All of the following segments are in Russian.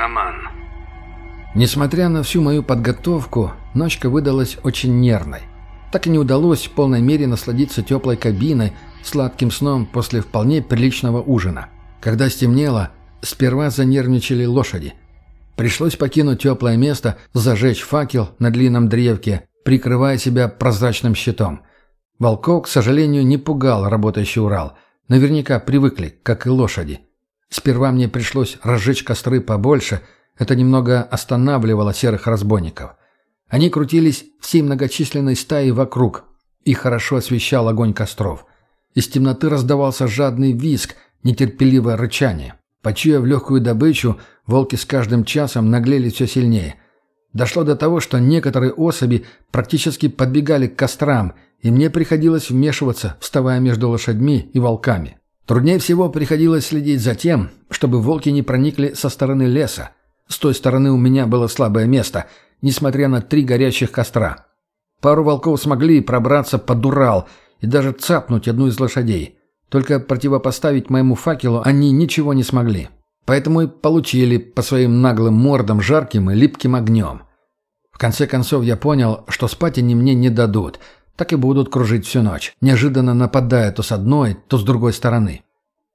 шаман. Несмотря на всю мою подготовку, ночка выдалась очень нервной. Так и не удалось в полной мере насладиться теплой кабиной, сладким сном после вполне приличного ужина. Когда стемнело, сперва занервничали лошади. Пришлось покинуть теплое место, зажечь факел на длинном древке, прикрывая себя прозрачным щитом. Волков, к сожалению, не пугал работающий Урал. Наверняка привыкли, как и лошади. Сперва мне пришлось разжечь костры побольше, это немного останавливало серых разбойников. Они крутились всей многочисленной стаей вокруг, и хорошо освещал огонь костров. Из темноты раздавался жадный визг, нетерпеливое рычание. Почуяв легкую добычу, волки с каждым часом наглели все сильнее. Дошло до того, что некоторые особи практически подбегали к кострам, и мне приходилось вмешиваться, вставая между лошадьми и волками. Труднее всего приходилось следить за тем, чтобы волки не проникли со стороны леса. С той стороны у меня было слабое место, несмотря на три горящих костра. Пару волков смогли пробраться под Урал и даже цапнуть одну из лошадей. Только противопоставить моему факелу они ничего не смогли. Поэтому и получили по своим наглым мордам жарким и липким огнем. В конце концов я понял, что спать они мне не дадут, так и будут кружить всю ночь, неожиданно нападая то с одной, то с другой стороны.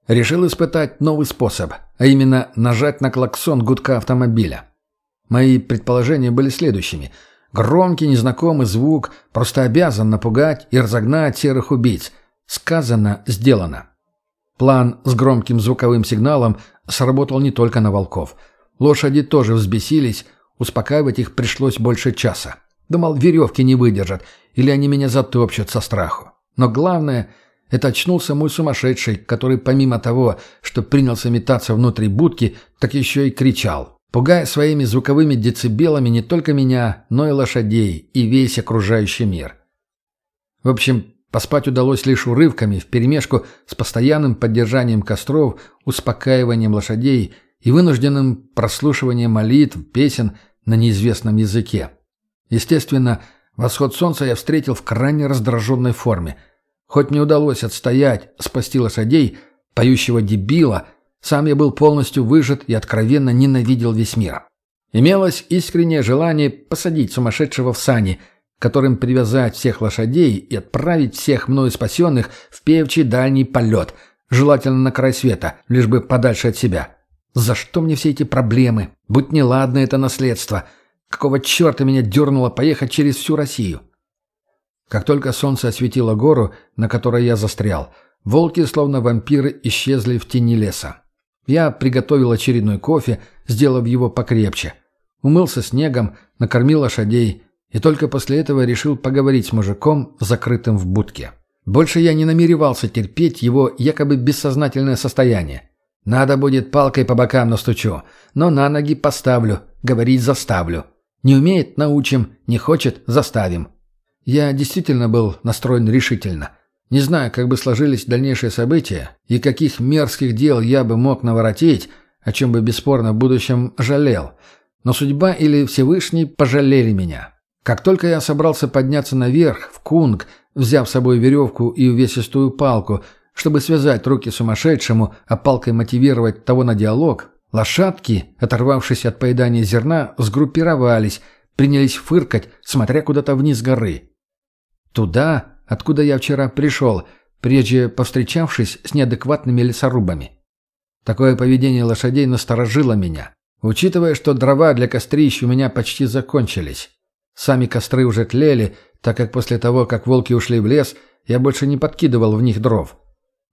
Решил испытать новый способ, а именно нажать на клаксон гудка автомобиля. Мои предположения были следующими – Громкий незнакомый звук просто обязан напугать и разогнать серых убийц. Сказано, сделано. План с громким звуковым сигналом сработал не только на волков. Лошади тоже взбесились, успокаивать их пришлось больше часа. Думал, веревки не выдержат, или они меня затопчут со страху. Но главное, это очнулся мой сумасшедший, который помимо того, что принялся метаться внутри будки, так еще и кричал пугая своими звуковыми децибелами не только меня, но и лошадей, и весь окружающий мир. В общем, поспать удалось лишь урывками, вперемешку с постоянным поддержанием костров, успокаиванием лошадей и вынужденным прослушиванием молитв, песен на неизвестном языке. Естественно, восход солнца я встретил в крайне раздраженной форме. Хоть не удалось отстоять, спасти лошадей, поющего дебила – сам я был полностью выжат и откровенно ненавидел весь мир. Имелось искреннее желание посадить сумасшедшего в сани, которым привязать всех лошадей и отправить всех мною спасенных в певчий дальний полет, желательно на край света, лишь бы подальше от себя. За что мне все эти проблемы? Будь неладно это наследство. Какого черта меня дернуло поехать через всю Россию? Как только солнце осветило гору, на которой я застрял, волки, словно вампиры, исчезли в тени леса. Я приготовил очередной кофе, сделав его покрепче. Умылся снегом, накормил лошадей и только после этого решил поговорить с мужиком, закрытым в будке. Больше я не намеревался терпеть его якобы бессознательное состояние. Надо будет палкой по бокам настучу, но на ноги поставлю, говорить заставлю. Не умеет – научим, не хочет – заставим. Я действительно был настроен решительно – не знаю, как бы сложились дальнейшие события и каких мерзких дел я бы мог наворотить, о чем бы бесспорно в будущем жалел. Но судьба или Всевышний пожалели меня. Как только я собрался подняться наверх, в кунг, взяв с собой веревку и увесистую палку, чтобы связать руки сумасшедшему, а палкой мотивировать того на диалог, лошадки, оторвавшись от поедания зерна, сгруппировались, принялись фыркать, смотря куда-то вниз горы. Туда, откуда я вчера пришел, прежде повстречавшись с неадекватными лесорубами. Такое поведение лошадей насторожило меня, учитывая, что дрова для кострищ у меня почти закончились. Сами костры уже тлели, так как после того, как волки ушли в лес, я больше не подкидывал в них дров.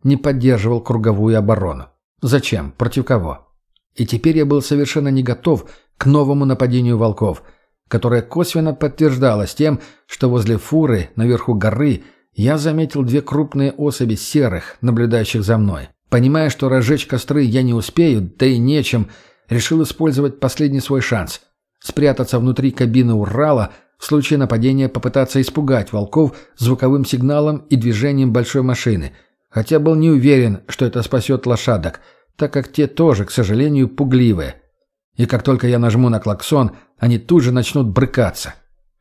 Не поддерживал круговую оборону. Зачем? Против кого? И теперь я был совершенно не готов к новому нападению волков – которое косвенно подтверждалось тем, что возле фуры, наверху горы, я заметил две крупные особи серых, наблюдающих за мной. Понимая, что разжечь костры я не успею, да и нечем, решил использовать последний свой шанс – спрятаться внутри кабины Урала, в случае нападения попытаться испугать волков звуковым сигналом и движением большой машины, хотя был не уверен, что это спасет лошадок, так как те тоже, к сожалению, пугливые. И как только я нажму на клаксон, они тут же начнут брыкаться.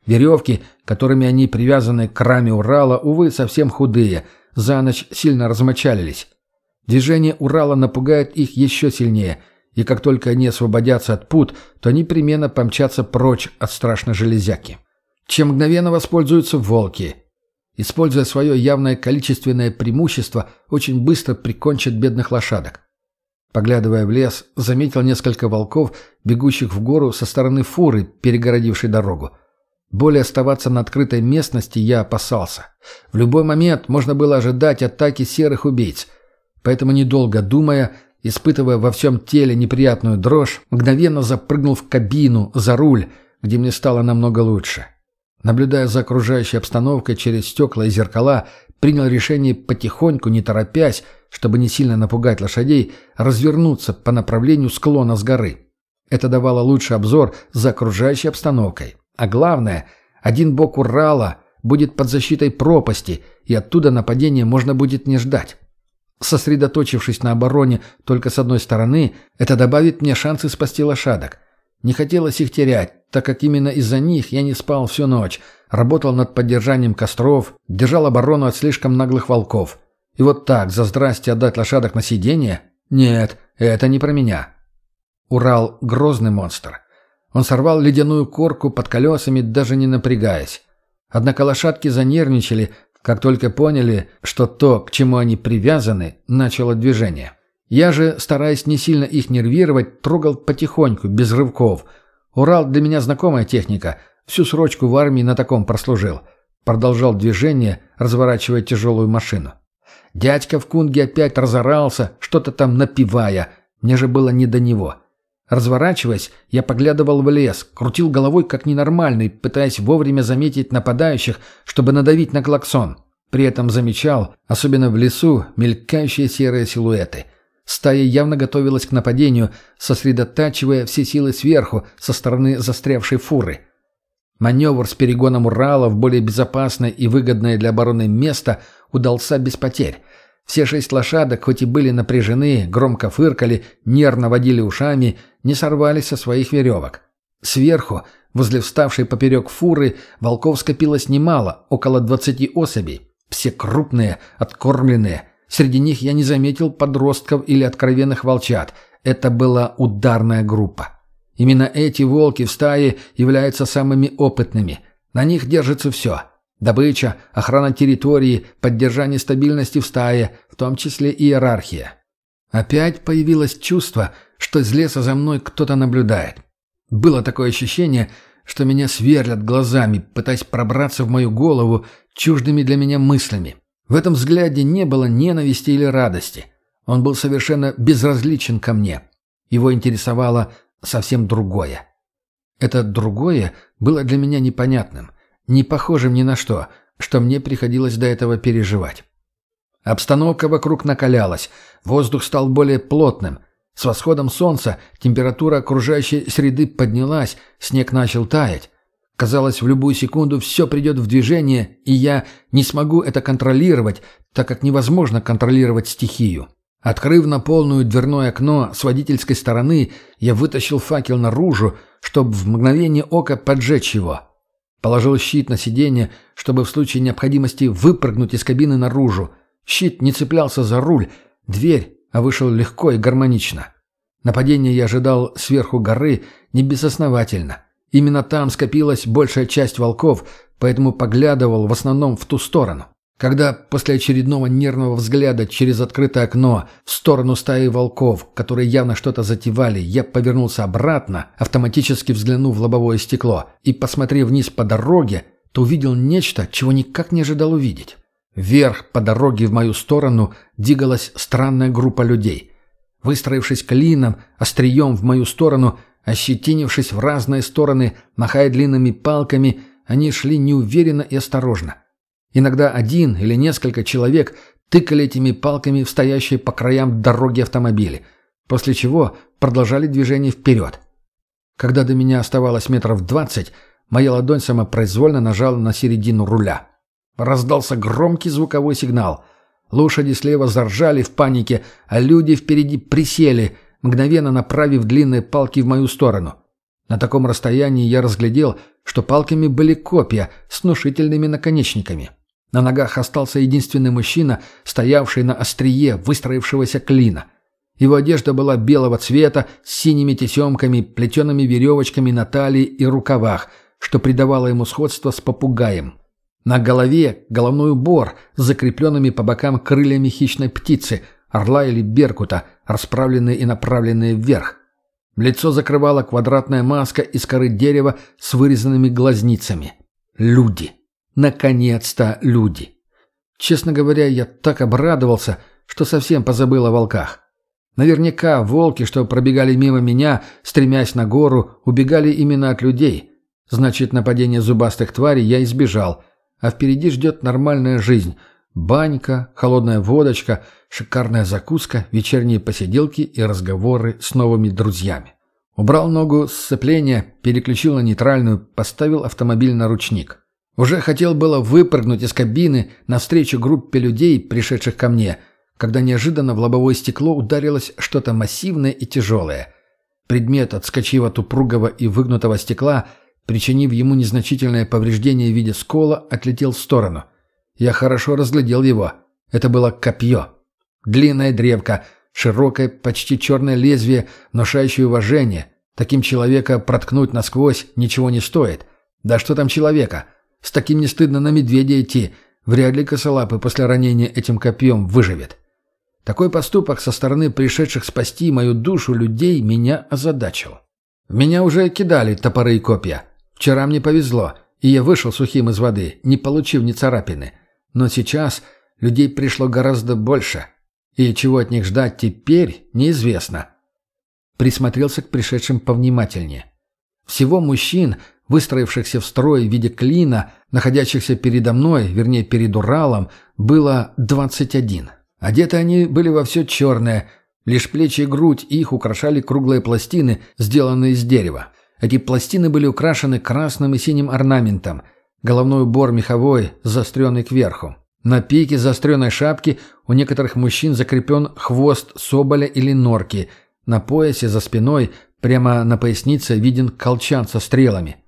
Веревки, которыми они привязаны к раме Урала, увы, совсем худые, за ночь сильно размочалились. Движение Урала напугает их еще сильнее, и как только они освободятся от пут, то непременно помчатся прочь от страшной железяки. Чем мгновенно воспользуются волки. Используя свое явное количественное преимущество, очень быстро прикончат бедных лошадок. Поглядывая в лес, заметил несколько волков, бегущих в гору со стороны фуры, перегородившей дорогу. Более оставаться на открытой местности я опасался. В любой момент можно было ожидать атаки серых убийц. Поэтому, недолго думая, испытывая во всем теле неприятную дрожь, мгновенно запрыгнул в кабину, за руль, где мне стало намного лучше. Наблюдая за окружающей обстановкой через стекла и зеркала, принял решение потихоньку, не торопясь, чтобы не сильно напугать лошадей, развернуться по направлению склона с горы. Это давало лучший обзор за окружающей обстановкой. А главное, один бок Урала будет под защитой пропасти, и оттуда нападения можно будет не ждать. Сосредоточившись на обороне только с одной стороны, это добавит мне шансы спасти лошадок. Не хотелось их терять, так как именно из-за них я не спал всю ночь, работал над поддержанием костров, держал оборону от слишком наглых волков. И вот так, за здрасте отдать лошадок на сиденье? Нет, это не про меня. Урал — грозный монстр. Он сорвал ледяную корку под колесами, даже не напрягаясь. Однако лошадки занервничали, как только поняли, что то, к чему они привязаны, начало движение. Я же, стараясь не сильно их нервировать, трогал потихоньку, без рывков. Урал для меня знакомая техника. Всю срочку в армии на таком прослужил. Продолжал движение, разворачивая тяжелую машину. Дядька в кунге опять разорался, что-то там напивая. Мне же было не до него. Разворачиваясь, я поглядывал в лес, крутил головой как ненормальный, пытаясь вовремя заметить нападающих, чтобы надавить на клаксон. При этом замечал, особенно в лесу, мелькающие серые силуэты. Стая явно готовилась к нападению, сосредотачивая все силы сверху, со стороны застрявшей фуры. Маневр с перегоном Урала в более безопасное и выгодное для обороны место удался без потерь. Все шесть лошадок, хоть и были напряжены, громко фыркали, нервно водили ушами, не сорвались со своих веревок. Сверху, возле вставшей поперек фуры, волков скопилось немало, около двадцати особей. Все крупные, откормленные. Среди них я не заметил подростков или откровенных волчат. Это была ударная группа. Именно эти волки в стае являются самыми опытными. На них держится все – Добыча, охрана территории, поддержание стабильности в стае, в том числе и иерархия. Опять появилось чувство, что из леса за мной кто-то наблюдает. Было такое ощущение, что меня сверлят глазами, пытаясь пробраться в мою голову чуждыми для меня мыслями. В этом взгляде не было ненависти или радости. Он был совершенно безразличен ко мне. Его интересовало совсем другое. Это другое было для меня непонятным – не похожим ни на что, что мне приходилось до этого переживать. Обстановка вокруг накалялась, воздух стал более плотным. С восходом солнца температура окружающей среды поднялась, снег начал таять. Казалось, в любую секунду все придет в движение, и я не смогу это контролировать, так как невозможно контролировать стихию. Открыв на полную дверное окно с водительской стороны, я вытащил факел наружу, чтобы в мгновение ока поджечь его. Положил щит на сиденье, чтобы в случае необходимости выпрыгнуть из кабины наружу. Щит не цеплялся за руль, дверь, а вышел легко и гармонично. Нападение я ожидал сверху горы не безосновательно. Именно там скопилась большая часть волков, поэтому поглядывал в основном в ту сторону. Когда после очередного нервного взгляда через открытое окно в сторону стаи волков, которые явно что-то затевали, я повернулся обратно, автоматически взглянув в лобовое стекло, и, посмотрев вниз по дороге, то увидел нечто, чего никак не ожидал увидеть. Вверх по дороге в мою сторону двигалась странная группа людей. Выстроившись клином, острием в мою сторону, ощетинившись в разные стороны, махая длинными палками, они шли неуверенно и осторожно. Иногда один или несколько человек тыкали этими палками в стоящие по краям дороги автомобили, после чего продолжали движение вперед. Когда до меня оставалось метров двадцать, моя ладонь самопроизвольно нажала на середину руля. Раздался громкий звуковой сигнал. Лошади слева заржали в панике, а люди впереди присели, мгновенно направив длинные палки в мою сторону. На таком расстоянии я разглядел, что палками были копья с внушительными наконечниками. На ногах остался единственный мужчина, стоявший на острие выстроившегося клина. Его одежда была белого цвета, с синими тесемками, плетеными веревочками на талии и рукавах, что придавало ему сходство с попугаем. На голове головной убор с закрепленными по бокам крыльями хищной птицы, орла или беркута, расправленные и направленные вверх. Лицо закрывала квадратная маска из коры дерева с вырезанными глазницами. Люди. Наконец-то люди. Честно говоря, я так обрадовался, что совсем позабыл о волках. Наверняка волки, что пробегали мимо меня, стремясь на гору, убегали именно от людей. Значит, нападение зубастых тварей я избежал, а впереди ждет нормальная жизнь. Банька, холодная водочка, шикарная закуска, вечерние посиделки и разговоры с новыми друзьями. Убрал ногу с сцепления, переключил на нейтральную, поставил автомобиль на ручник. Уже хотел было выпрыгнуть из кабины навстречу группе людей, пришедших ко мне – когда неожиданно в лобовое стекло ударилось что-то массивное и тяжелое. Предмет, отскочив от упругого и выгнутого стекла, причинив ему незначительное повреждение в виде скола, отлетел в сторону. Я хорошо разглядел его. Это было копье. Длинная древка, широкое, почти черное лезвие, внушающее уважение. Таким человека проткнуть насквозь ничего не стоит. Да что там человека? С таким не стыдно на медведя идти. Вряд ли косолапый после ранения этим копьем выживет. Такой поступок со стороны пришедших спасти мою душу людей меня озадачил. Меня уже кидали топоры и копья. Вчера мне повезло, и я вышел сухим из воды, не получив ни царапины. Но сейчас людей пришло гораздо больше. И чего от них ждать теперь, неизвестно. Присмотрелся к пришедшим повнимательнее. Всего мужчин, выстроившихся в строй в виде клина, находящихся передо мной, вернее перед Уралом, было двадцать один. Одеты они были во все черное, лишь плечи и грудь их украшали круглые пластины, сделанные из дерева. Эти пластины были украшены красным и синим орнаментом, головной убор меховой, заостренный кверху. На пике заостренной шапки у некоторых мужчин закреплен хвост соболя или норки. На поясе за спиной, прямо на пояснице, виден колчан со стрелами.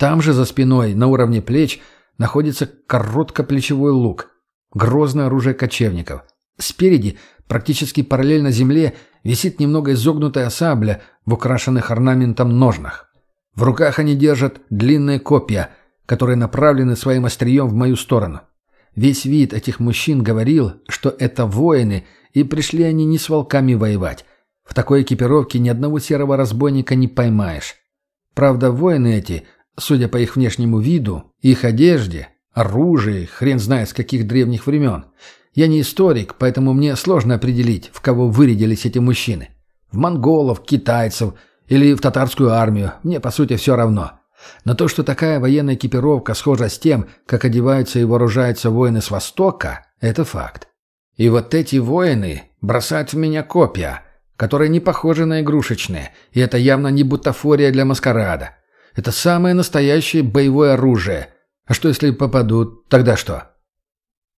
Там же за спиной, на уровне плеч, находится короткоплечевой лук. Грозное оружие кочевников. Спереди, практически параллельно земле, висит немного изогнутая сабля в украшенных орнаментом ножнах. В руках они держат длинные копья, которые направлены своим острием в мою сторону. Весь вид этих мужчин говорил, что это воины, и пришли они не с волками воевать. В такой экипировке ни одного серого разбойника не поймаешь. Правда, воины эти, судя по их внешнему виду, их одежде, оружии, хрен знает с каких древних времен – я не историк, поэтому мне сложно определить, в кого вырядились эти мужчины. В монголов, китайцев или в татарскую армию, мне по сути все равно. Но то, что такая военная экипировка схожа с тем, как одеваются и вооружаются воины с Востока, это факт. И вот эти воины бросают в меня копья, которые не похожи на игрушечные, и это явно не бутафория для маскарада. Это самое настоящее боевое оружие. А что если попадут, тогда что?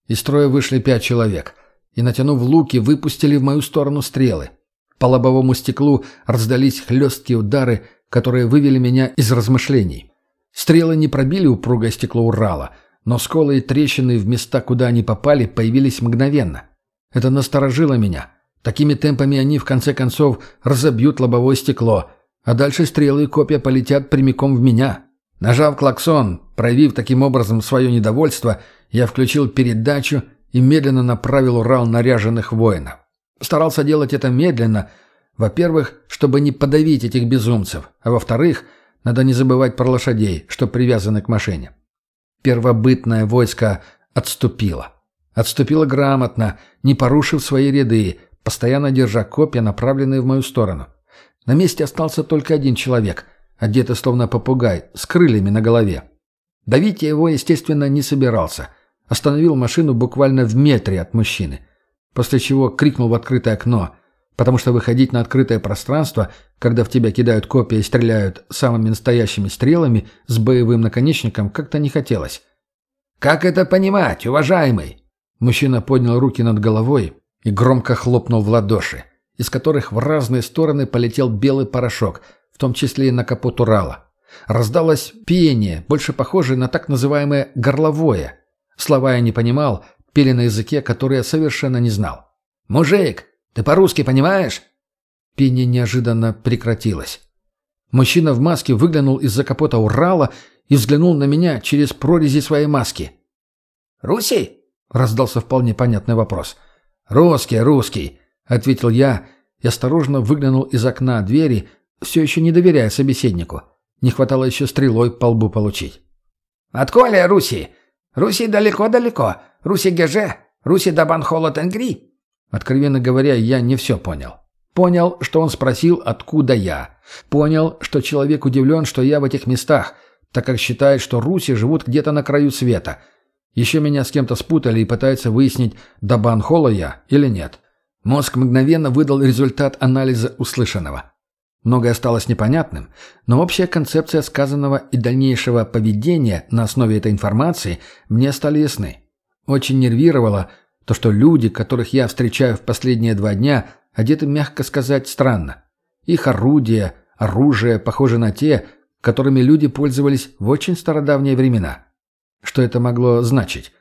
Из строя вышли пять человек и, натянув луки, выпустили в мою сторону стрелы. По лобовому стеклу раздались хлесткие удары, которые вывели меня из размышлений. Стрелы не пробили упругое стекло Урала, но сколы и трещины в места, куда они попали, появились мгновенно. Это насторожило меня. Такими темпами они, в конце концов, разобьют лобовое стекло, а дальше стрелы и копья полетят прямиком в меня. Нажав клаксон, проявив таким образом свое недовольство, я включил передачу и медленно направил Урал наряженных воинов. Старался делать это медленно, во-первых, чтобы не подавить этих безумцев, а во-вторых, надо не забывать про лошадей, что привязаны к машине. Первобытное войско отступило. Отступило грамотно, не порушив свои ряды, постоянно держа копья, направленные в мою сторону. На месте остался только один человек, одетый словно попугай, с крыльями на голове. Давить я его, естественно, не собирался – Остановил машину буквально в метре от мужчины. После чего крикнул в открытое окно, потому что выходить на открытое пространство, когда в тебя кидают копья и стреляют самыми настоящими стрелами с боевым наконечником, как-то не хотелось. «Как это понимать, уважаемый?» Мужчина поднял руки над головой и громко хлопнул в ладоши, из которых в разные стороны полетел белый порошок, в том числе и на капот Урала. Раздалось пение, больше похожее на так называемое «горловое», Слова я не понимал, пели на языке, который я совершенно не знал. «Мужик, ты по-русски понимаешь?» Пение неожиданно прекратилось. Мужчина в маске выглянул из-за капота Урала и взглянул на меня через прорези своей маски. «Русий?» — раздался вполне понятный вопрос. «Русский, русский», — ответил я и осторожно выглянул из окна двери, все еще не доверяя собеседнику. Не хватало еще стрелой по лбу получить. «Отколя, Руси? Руси далеко-далеко. Руси Геже? Руси Дабан Холод Энгри?» Откровенно говоря, я не все понял. Понял, что он спросил, откуда я. Понял, что человек удивлен, что я в этих местах, так как считает, что Руси живут где-то на краю света. Еще меня с кем-то спутали и пытаются выяснить, Дабан Холо я или нет. Мозг мгновенно выдал результат анализа услышанного. Многое осталось непонятным, но общая концепция сказанного и дальнейшего поведения на основе этой информации мне стали ясны. Очень нервировало то, что люди, которых я встречаю в последние два дня, одеты, мягко сказать, странно. Их орудия, оружие похожи на те, которыми люди пользовались в очень стародавние времена. Что это могло значить?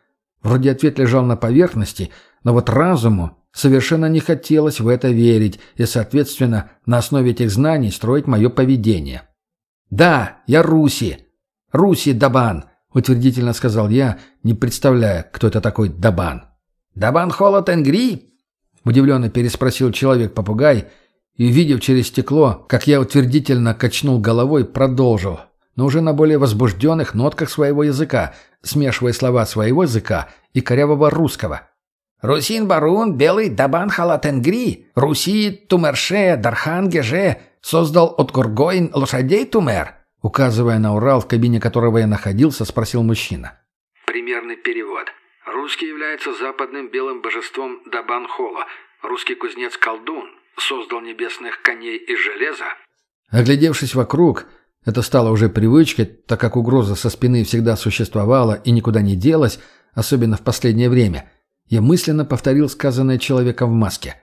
Вроде ответ лежал на поверхности, но вот разуму совершенно не хотелось в это верить и, соответственно, на основе этих знаний строить мое поведение. «Да, я Руси. Руси Дабан», — утвердительно сказал я, не представляя, кто это такой Дабан. «Дабан Холод Энгри?» — удивленно переспросил человек-попугай и, увидев через стекло, как я утвердительно качнул головой, продолжил, но уже на более возбужденных нотках своего языка, смешивая слова своего языка и корявого русского. Русин Барун, Белый Дабан Халатенгри, Руси Тумерше Дархангеже создал от Горгоин лошадей Тумер, указывая на Урал, в кабине которого я находился, спросил мужчина. Примерный перевод. Русский является западным белым божеством Дабан Хола. Русский кузнец Колдун создал небесных коней из железа. Оглядевшись вокруг, это стало уже привычкой, так как угроза со спины всегда существовала и никуда не делась, особенно в последнее время – я мысленно повторил сказанное человеком в маске.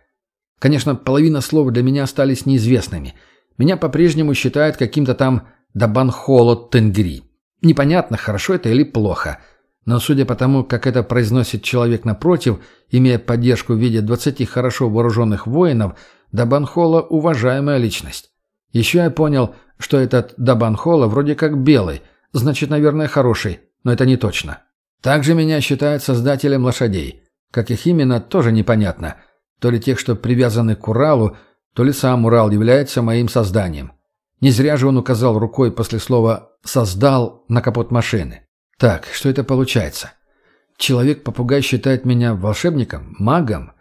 Конечно, половина слов для меня остались неизвестными. Меня по-прежнему считают каким-то там Дабанхолот Тенгри. Непонятно, хорошо это или плохо. Но судя по тому, как это произносит человек напротив, имея поддержку в виде 20 хорошо вооруженных воинов, Дабанхола – уважаемая личность. Еще я понял, что этот Дабанхола вроде как белый, значит, наверное, хороший, но это не точно. Также меня считают создателем лошадей – как их именно, тоже непонятно. То ли тех, что привязаны к Уралу, то ли сам Урал является моим созданием. Не зря же он указал рукой после слова «создал» на капот машины. Так, что это получается? Человек-попугай считает меня волшебником, магом,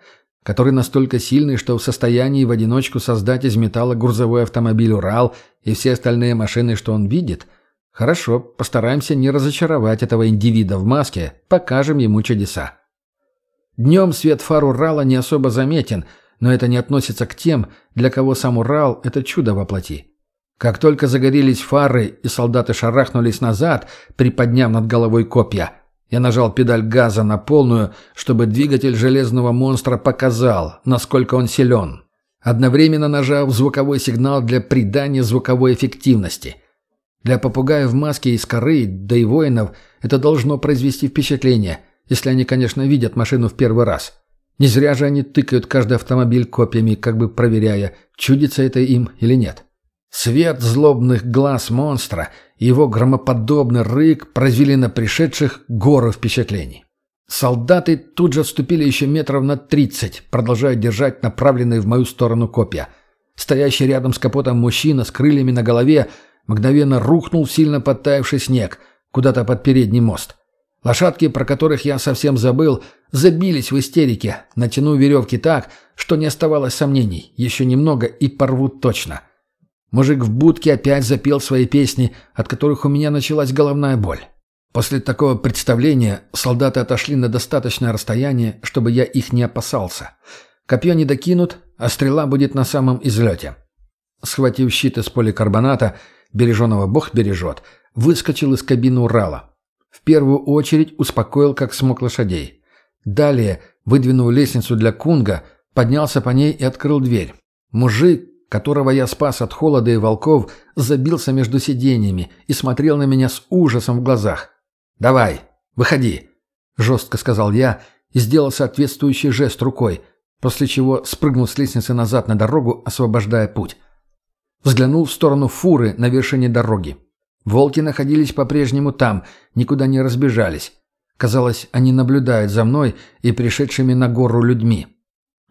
который настолько сильный, что в состоянии в одиночку создать из металла грузовой автомобиль «Урал» и все остальные машины, что он видит? Хорошо, постараемся не разочаровать этого индивида в маске, покажем ему чудеса. Днем свет фар Урала не особо заметен, но это не относится к тем, для кого сам Урал – это чудо воплоти. Как только загорелись фары и солдаты шарахнулись назад, приподняв над головой копья, я нажал педаль газа на полную, чтобы двигатель железного монстра показал, насколько он силен. Одновременно нажав звуковой сигнал для придания звуковой эффективности. Для попугая в маске из коры, да и воинов, это должно произвести впечатление – если они, конечно, видят машину в первый раз. Не зря же они тыкают каждый автомобиль копьями, как бы проверяя, чудится это им или нет. Свет злобных глаз монстра и его громоподобный рык произвели на пришедших гору впечатлений. Солдаты тут же отступили еще метров на тридцать, продолжая держать направленные в мою сторону копья. Стоящий рядом с капотом мужчина с крыльями на голове мгновенно рухнул в сильно подтаявший снег, куда-то под передний мост. Лошадки, про которых я совсем забыл, забились в истерике, натянув веревки так, что не оставалось сомнений. Еще немного и порвут точно. Мужик в будке опять запел свои песни, от которых у меня началась головная боль. После такого представления солдаты отошли на достаточное расстояние, чтобы я их не опасался. Копье не докинут, а стрела будет на самом излете. Схватив щит из поликарбоната, береженого бог бережет, выскочил из кабины Урала. В первую очередь успокоил как смог лошадей. Далее, выдвинув лестницу для кунга, поднялся по ней и открыл дверь. Мужик, которого я спас от холода и волков, забился между сиденьями и смотрел на меня с ужасом в глазах. «Давай, выходи», — жестко сказал я и сделал соответствующий жест рукой. после чего спрыгнул с лестницы назад на дорогу, освобождая путь. Взглянул в сторону фуры на вершине дороги. Волки находились по-прежнему там, никуда не разбежались. Казалось, они наблюдают за мной и пришедшими на гору людьми.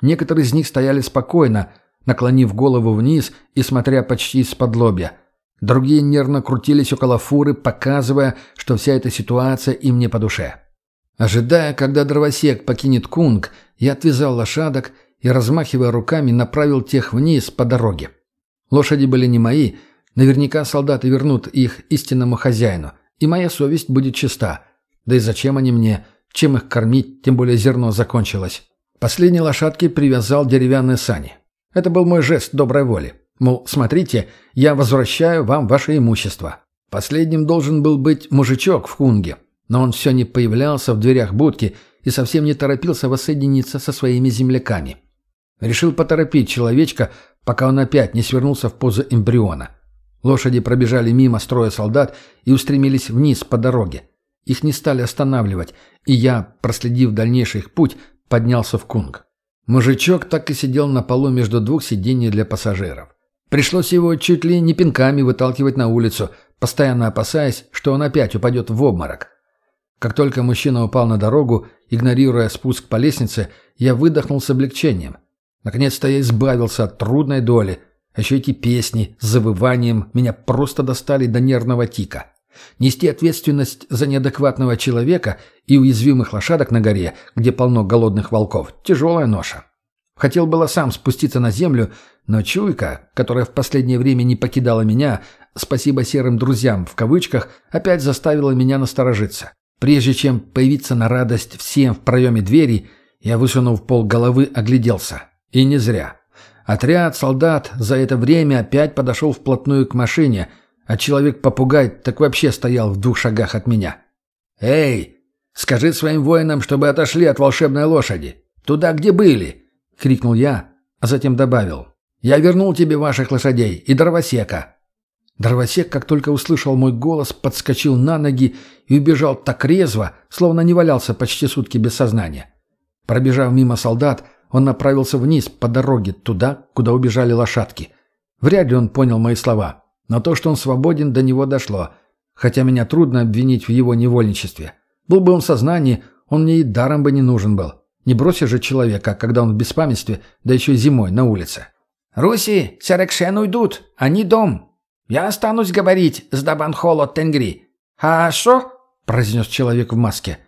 Некоторые из них стояли спокойно, наклонив голову вниз и смотря почти из-под лобья. Другие нервно крутились около фуры, показывая, что вся эта ситуация им не по душе. Ожидая, когда дровосек покинет кунг, я отвязал лошадок и, размахивая руками, направил тех вниз по дороге. Лошади были не мои, наверняка солдаты вернут их истинному хозяину, и моя совесть будет чиста. Да и зачем они мне? Чем их кормить, тем более зерно закончилось. Последней лошадке привязал деревянные сани. Это был мой жест доброй воли. Мол, смотрите, я возвращаю вам ваше имущество. Последним должен был быть мужичок в хунге, но он все не появлялся в дверях будки и совсем не торопился воссоединиться со своими земляками. Решил поторопить человечка, пока он опять не свернулся в позу эмбриона. Лошади пробежали мимо строя солдат и устремились вниз по дороге. Их не стали останавливать, и я, проследив дальнейший их путь, поднялся в кунг. Мужичок так и сидел на полу между двух сидений для пассажиров. Пришлось его чуть ли не пинками выталкивать на улицу, постоянно опасаясь, что он опять упадет в обморок. Как только мужчина упал на дорогу, игнорируя спуск по лестнице, я выдохнул с облегчением. Наконец-то я избавился от трудной доли, а еще эти песни с завыванием меня просто достали до нервного тика. Нести ответственность за неадекватного человека и уязвимых лошадок на горе, где полно голодных волков, тяжелая ноша. Хотел было сам спуститься на землю, но чуйка, которая в последнее время не покидала меня, спасибо серым друзьям в кавычках, опять заставила меня насторожиться. Прежде чем появиться на радость всем в проеме двери, я, высунув пол головы, огляделся. И не зря. Отряд солдат за это время опять подошел вплотную к машине – а человек-попугай так вообще стоял в двух шагах от меня. «Эй, скажи своим воинам, чтобы отошли от волшебной лошади. Туда, где были!» — крикнул я, а затем добавил. «Я вернул тебе ваших лошадей и дровосека». Дровосек, как только услышал мой голос, подскочил на ноги и убежал так резво, словно не валялся почти сутки без сознания. Пробежав мимо солдат, он направился вниз по дороге, туда, куда убежали лошадки. Вряд ли он понял мои слова. Но то, что он свободен, до него дошло. Хотя меня трудно обвинить в его невольничестве. Был бы он в сознании, он мне и даром бы не нужен был. Не бросишь же человека, когда он в беспамятстве, да еще зимой на улице. «Руси, Серекшен уйдут, они дом. Я останусь говорить с Дабанхоло Тенгри. Хорошо?» – произнес человек в маске.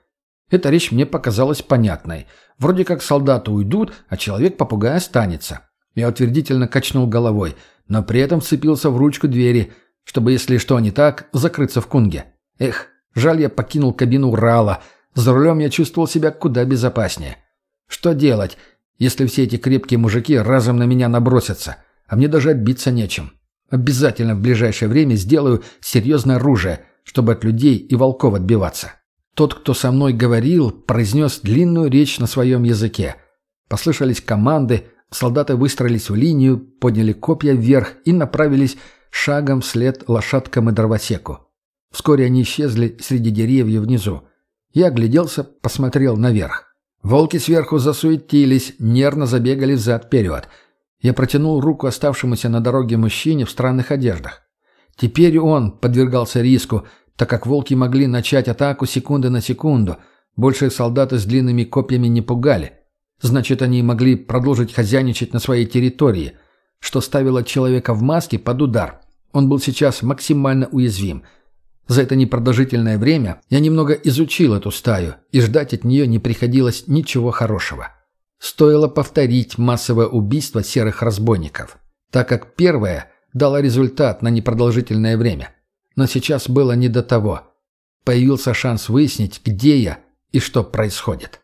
Эта речь мне показалась понятной. Вроде как солдаты уйдут, а человек-попугай останется. Я утвердительно качнул головой – но при этом вцепился в ручку двери, чтобы, если что не так, закрыться в кунге. Эх, жаль, я покинул кабину Урала. За рулем я чувствовал себя куда безопаснее. Что делать, если все эти крепкие мужики разом на меня набросятся, а мне даже отбиться нечем? Обязательно в ближайшее время сделаю серьезное оружие, чтобы от людей и волков отбиваться. Тот, кто со мной говорил, произнес длинную речь на своем языке. Послышались команды, Солдаты выстроились в линию, подняли копья вверх и направились шагом вслед лошадкам и дровосеку. Вскоре они исчезли среди деревьев внизу. Я огляделся, посмотрел наверх. Волки сверху засуетились, нервно забегали взад-вперед. Я протянул руку оставшемуся на дороге мужчине в странных одеждах. Теперь он подвергался риску, так как волки могли начать атаку секунды на секунду. Больше солдаты с длинными копьями не пугали. Значит, они могли продолжить хозяйничать на своей территории, что ставило человека в маске под удар. Он был сейчас максимально уязвим. За это непродолжительное время я немного изучил эту стаю, и ждать от нее не приходилось ничего хорошего. Стоило повторить массовое убийство серых разбойников, так как первое дало результат на непродолжительное время. Но сейчас было не до того. Появился шанс выяснить, где я и что происходит.